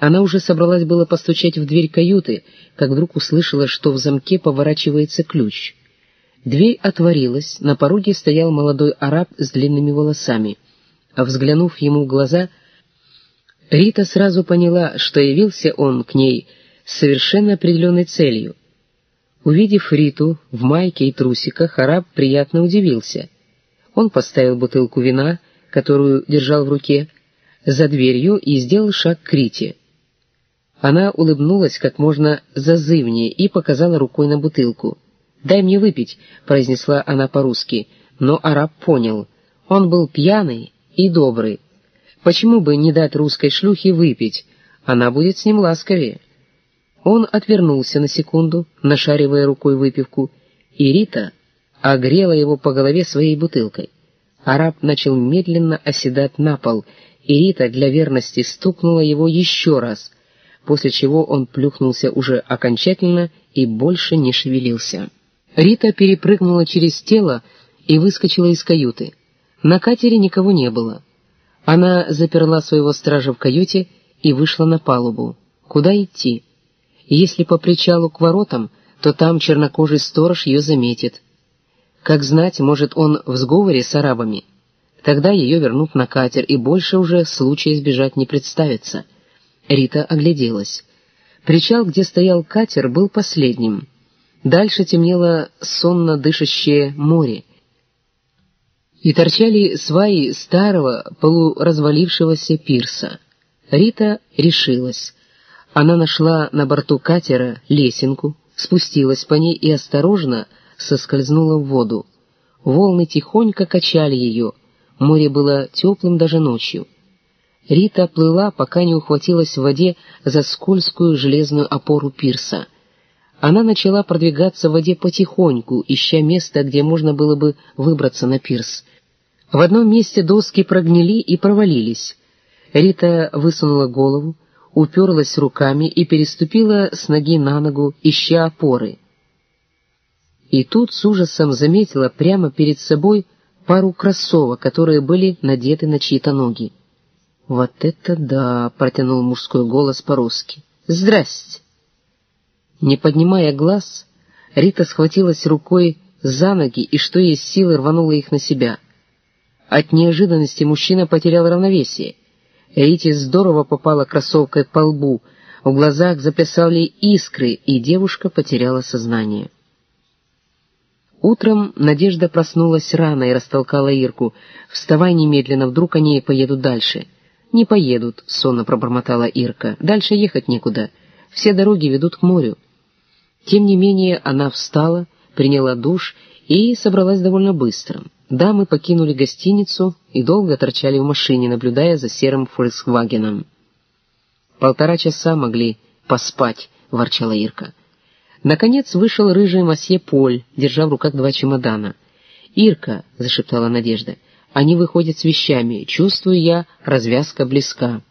Она уже собралась было постучать в дверь каюты, как вдруг услышала, что в замке поворачивается ключ. Дверь отворилась, на пороге стоял молодой араб с длинными волосами. А взглянув ему в глаза, Рита сразу поняла, что явился он к ней с совершенно определенной целью. Увидев Риту в майке и трусиках, араб приятно удивился. Он поставил бутылку вина, которую держал в руке, за дверью и сделал шаг к Рите. Она улыбнулась как можно зазывнее и показала рукой на бутылку. «Дай мне выпить», — произнесла она по-русски, но араб понял. Он был пьяный и добрый. Почему бы не дать русской шлюхе выпить? Она будет с ним ласковее. Он отвернулся на секунду, нашаривая рукой выпивку, и Рита огрела его по голове своей бутылкой. Араб начал медленно оседать на пол, и Рита для верности стукнула его еще раз, после чего он плюхнулся уже окончательно и больше не шевелился. Рита перепрыгнула через тело и выскочила из каюты. На катере никого не было. Она заперла своего стража в каюте и вышла на палубу. Куда идти? Если по причалу к воротам, то там чернокожий сторож ее заметит. Как знать, может, он в сговоре с арабами. Тогда ее вернут на катер, и больше уже случая избежать не представится. Рита огляделась. Причал, где стоял катер, был последним. Дальше темнело сонно дышащее море. И торчали сваи старого, полуразвалившегося пирса. Рита решилась. Она нашла на борту катера лесенку, спустилась по ней и осторожно соскользнула в воду. Волны тихонько качали ее, море было теплым даже ночью. Рита плыла, пока не ухватилась в воде за скользкую железную опору пирса — она начала продвигаться в воде потихоньку, ища место, где можно было бы выбраться на пирс. В одном месте доски прогнили и провалились. Рита высунула голову, уперлась руками и переступила с ноги на ногу, ища опоры. И тут с ужасом заметила прямо перед собой пару кроссовок, которые были надеты на чьи-то ноги. «Вот это да!» — протянул мужской голос по-русски. «Здрасте!» Не поднимая глаз, Рита схватилась рукой за ноги и что есть силы рванула их на себя. От неожиданности мужчина потерял равновесие. Рите здорово попала кроссовкой по лбу, в глазах заплясали искры, и девушка потеряла сознание. Утром Надежда проснулась рано и растолкала Ирку. «Вставай немедленно, вдруг они поедут дальше». «Не поедут», — сонно пробормотала Ирка. «Дальше ехать некуда. Все дороги ведут к морю». Тем не менее она встала, приняла душ и собралась довольно быстро. Дамы покинули гостиницу и долго торчали в машине, наблюдая за серым «Фольксвагеном». «Полтора часа могли поспать», — ворчала Ирка. Наконец вышел рыжий масье Поль, держа в руках два чемодана. «Ирка», — зашептала Надежда, — «они выходят с вещами. Чувствую я, развязка близка».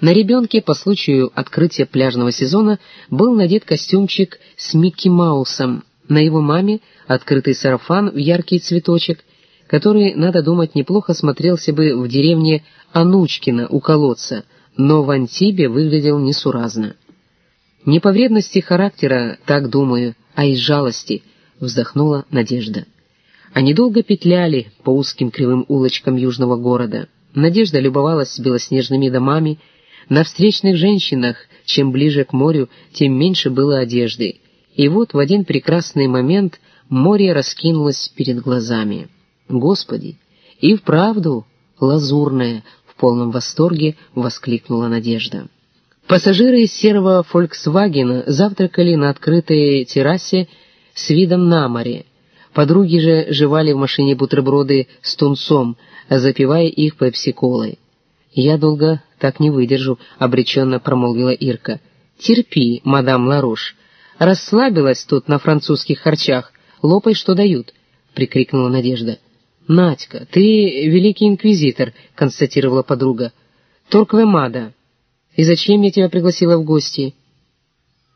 На ребенке по случаю открытия пляжного сезона был надет костюмчик с Микки Маусом, на его маме открытый сарафан в яркий цветочек, который, надо думать, неплохо смотрелся бы в деревне Анучкино у колодца, но в Антибе выглядел несуразно. «Не по вредности характера, так думаю, а из жалости», — вздохнула Надежда. Они долго петляли по узким кривым улочкам южного города. Надежда любовалась белоснежными домами, на встречных женщинах, чем ближе к морю, тем меньше было одежды. И вот в один прекрасный момент море раскинулось перед глазами. Господи! И вправду лазурное, в полном восторге воскликнула Надежда. Пассажиры серого «Фольксвагена» завтракали на открытой террасе с видом на море. Подруги же жевали в машине бутерброды с тунцом, запивая их пепси-колой. «Я долго так не выдержу», — обреченно промолвила Ирка. «Терпи, мадам Ларош. Расслабилась тут на французских харчах. Лопай, что дают», — прикрикнула Надежда. «Надька, ты великий инквизитор», — констатировала подруга. «Торквемада. И зачем я тебя пригласила в гости?»